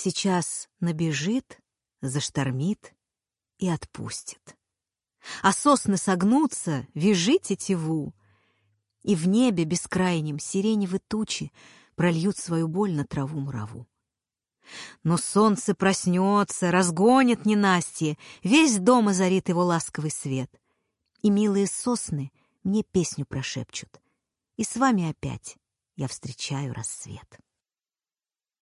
Сейчас набежит, заштормит и отпустит. А сосны согнутся, вяжи тетиву, и в небе бескрайнем сиреневы тучи прольют свою боль на траву мураву. Но солнце проснется, разгонит ненастье, весь дом озарит его ласковый свет. И милые сосны мне песню прошепчут. И с вами опять я встречаю рассвет.